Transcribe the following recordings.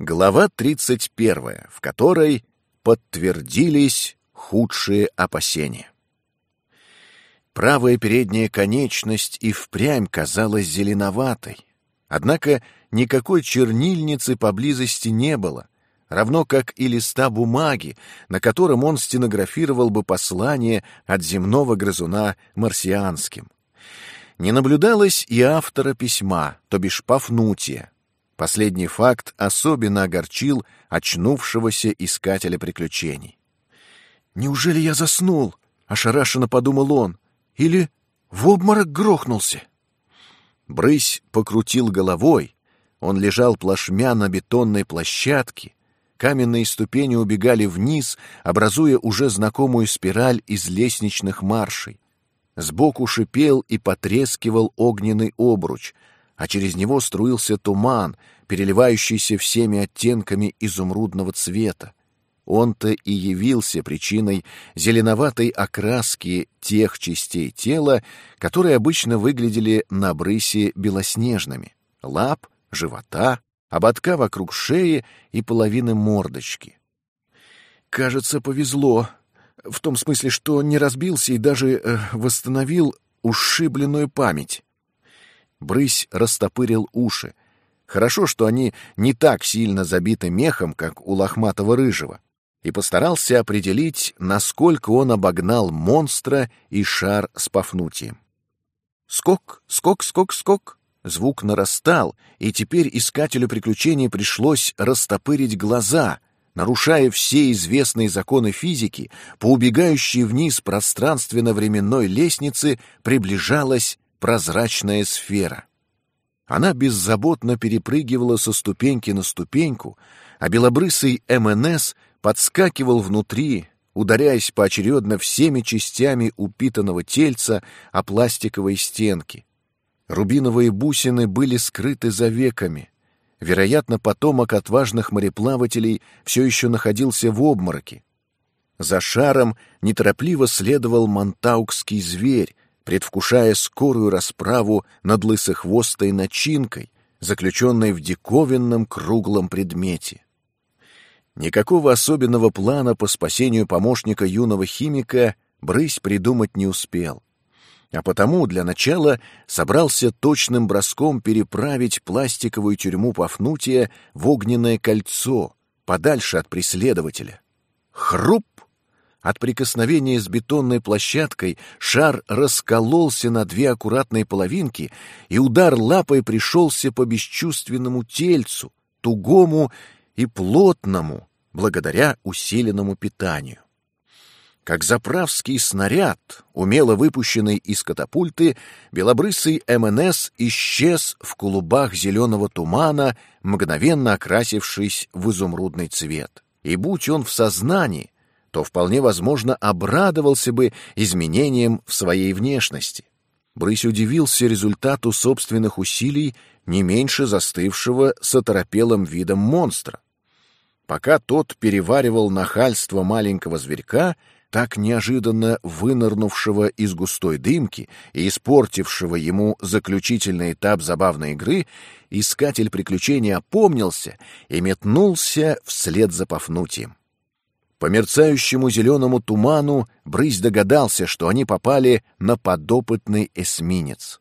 Глава 31, в которой подтвердились худшие опасения. Правая передняя конечность и впрямь казалась зеленоватой. Однако никакой чернильницы поблизости не было, равно как и листа бумаги, на котором он стенографировал бы послание от земного грызуна марсианским. Не наблюдалось и автора письма, то бишь Пафнутия, Последний факт особенно огорчил очнувшегося искателя приключений. «Неужели я заснул?» — ошарашенно подумал он. «Или в обморок грохнулся?» Брысь покрутил головой. Он лежал плашмя на бетонной площадке. Каменные ступени убегали вниз, образуя уже знакомую спираль из лестничных маршей. Сбоку шипел и потрескивал огненный обруч — а через него струился туман, переливающийся всеми оттенками изумрудного цвета. Он-то и явился причиной зеленоватой окраски тех частей тела, которые обычно выглядели на брысе белоснежными — лап, живота, ободка вокруг шеи и половины мордочки. «Кажется, повезло. В том смысле, что не разбился и даже э, восстановил ушибленную память. Брысь растопырил уши. Хорошо, что они не так сильно забиты мехом, как у лохматого рыжего, и постарался определить, насколько он обогнал монстра и шар с Пафнутием. Скок, скок, скок, скок. Звук нарастал, и теперь искателю приключений пришлось растопырить глаза, нарушая все известные законы физики, по убегающей вниз пространственно-временной лестнице приближалась прозрачная сфера. Она беззаботно перепрыгивала со ступеньки на ступеньку, а белобрысый МНС подскакивал внутри, ударяясь поочередно всеми частями упитанного тельца о пластиковой стенки. Рубиновые бусины были скрыты за веками. Вероятно, потомок отважных мореплавателей все еще находился в обмороке. За шаром неторопливо следовал монтаукский зверь, предвкушая скорую расправу над лысохвостой начинкой, заключенной в диковинном круглом предмете. Никакого особенного плана по спасению помощника юного химика Брысь придумать не успел. А потому для начала собрался точным броском переправить пластиковую тюрьму Пафнутия в огненное кольцо, подальше от преследователя. Хруп! От прикосновения с бетонной площадкой шар раскололся на две аккуратные половинки, и удар лапой пришелся по бесчувственному тельцу, тугому и плотному, благодаря усиленному питанию. Как заправский снаряд, умело выпущенный из катапульты, белобрысый МНС исчез в клубах зеленого тумана, мгновенно окрасившись в изумрудный цвет. И будь он в сознании, то вполне возможно обрадовался бы изменениям в своей внешности. Брысь удивился результату собственных усилий не меньше застывшего с оторопелым видом монстра. Пока тот переваривал нахальство маленького зверька, так неожиданно вынырнувшего из густой дымки и испортившего ему заключительный этап забавной игры, искатель приключений опомнился и метнулся вслед за Пафнутием. По мерцающему зеленому туману Брысь догадался, что они попали на подопытный эсминец.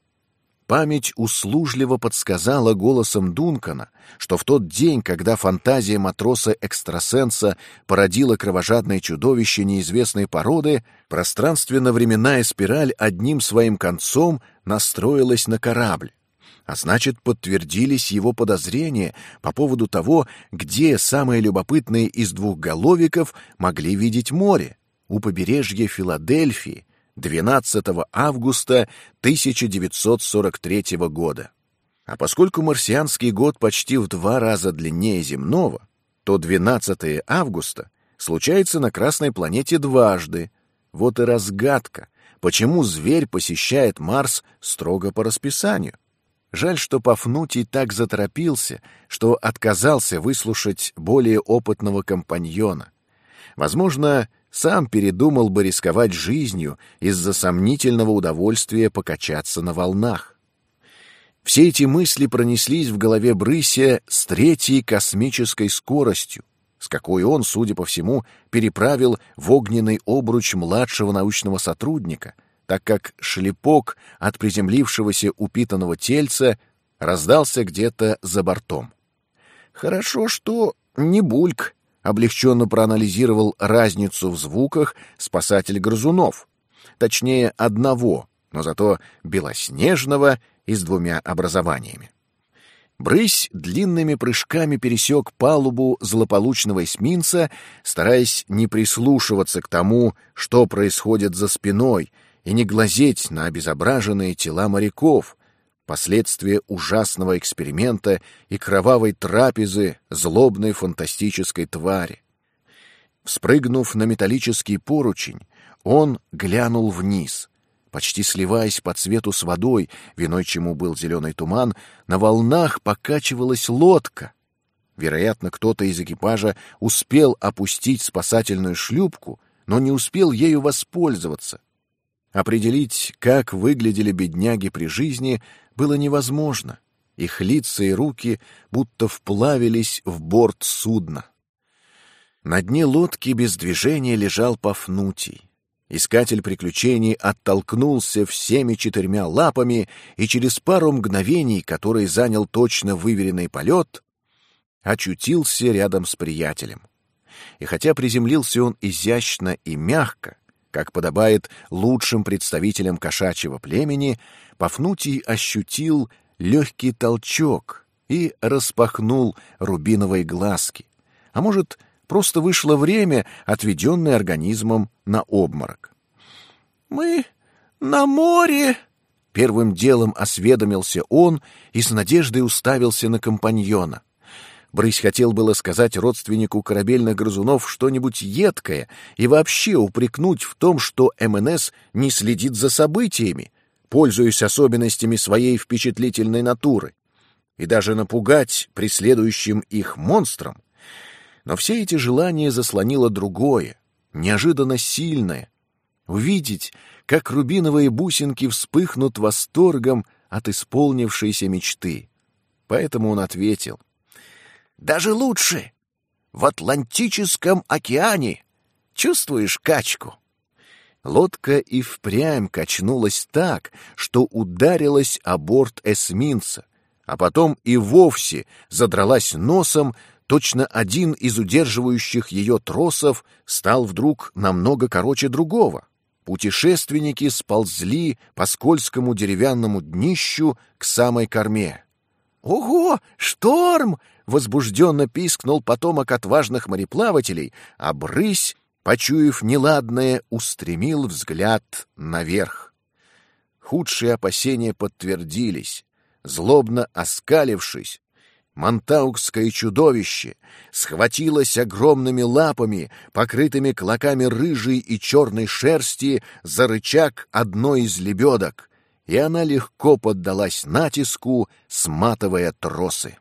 Память услужливо подсказала голосом Дункана, что в тот день, когда фантазия матроса-экстрасенса породила кровожадное чудовище неизвестной породы, пространственно-временная спираль одним своим концом настроилась на корабль а значит, подтвердились его подозрения по поводу того, где самые любопытные из двух головиков могли видеть море у побережья Филадельфии 12 августа 1943 года. А поскольку марсианский год почти в два раза длиннее земного, то 12 августа случается на Красной планете дважды. Вот и разгадка, почему зверь посещает Марс строго по расписанию. Жаль, что Пафнутий так заторопился, что отказался выслушать более опытного компаньона. Возможно, сам передумал бы рисковать жизнью из-за сомнительного удовольствия покачаться на волнах. Все эти мысли пронеслись в голове Брыся с третьей космической скоростью, с какой он, судя по всему, переправил в огненный обруч младшего научного сотрудника, так как шлепок от приземлившегося упитанного тельца раздался где-то за бортом. Хорошо, что не бульк, облегченно проанализировал разницу в звуках спасатель грызунов. Точнее, одного, но зато белоснежного и с двумя образованиями. Брысь длинными прыжками пересек палубу злополучного эсминца, стараясь не прислушиваться к тому, что происходит за спиной, и не глазеть на обезображенные тела моряков, последствия ужасного эксперимента и кровавой трапезы злобной фантастической твари. Вспрыгнув на металлический поручень, он глянул вниз. Почти сливаясь по цвету с водой, виной чему был зеленый туман, на волнах покачивалась лодка. Вероятно, кто-то из экипажа успел опустить спасательную шлюпку, но не успел ею воспользоваться. Определить, как выглядели бедняги при жизни, было невозможно. Их лица и руки будто вплавились в борт судна. На дне лодки без движения лежал Пафнутий. Искатель приключений оттолкнулся всеми четырьмя лапами и через пару мгновений, которые занял точно выверенный полет, очутился рядом с приятелем. И хотя приземлился он изящно и мягко, как подобает лучшим представителям кошачьего племени, Пафнутий ощутил легкий толчок и распахнул рубиновые глазки. А может, просто вышло время, отведенное организмом на обморок. «Мы на море!» Первым делом осведомился он и с надеждой уставился на компаньона. Брысь хотел было сказать родственнику корабельных грызунов что-нибудь едкое и вообще упрекнуть в том, что МНС не следит за событиями, пользуясь особенностями своей впечатлительной натуры, и даже напугать преследующим их монстром. Но все эти желания заслонило другое, неожиданно сильное — увидеть, как рубиновые бусинки вспыхнут восторгом от исполнившейся мечты. Поэтому он ответил, даже лучше. В Атлантическом океане. Чувствуешь качку? Лодка и впрямь качнулась так, что ударилась о борт эсминца, а потом и вовсе задралась носом, точно один из удерживающих ее тросов стал вдруг намного короче другого. Путешественники сползли по скользкому деревянному днищу к самой корме. «Ого, шторм!» возбужденно пискнул потомок отважных мореплавателей, а брысь, почуяв неладное, устремил взгляд наверх. Худшие опасения подтвердились. Злобно оскалившись, Монтаукское чудовище схватилось огромными лапами, покрытыми клоками рыжей и черной шерсти, за рычаг одной из лебедок, и она легко поддалась натиску, сматывая тросы.